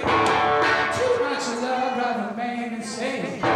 Too much love, brother man, and say.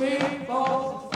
big falls.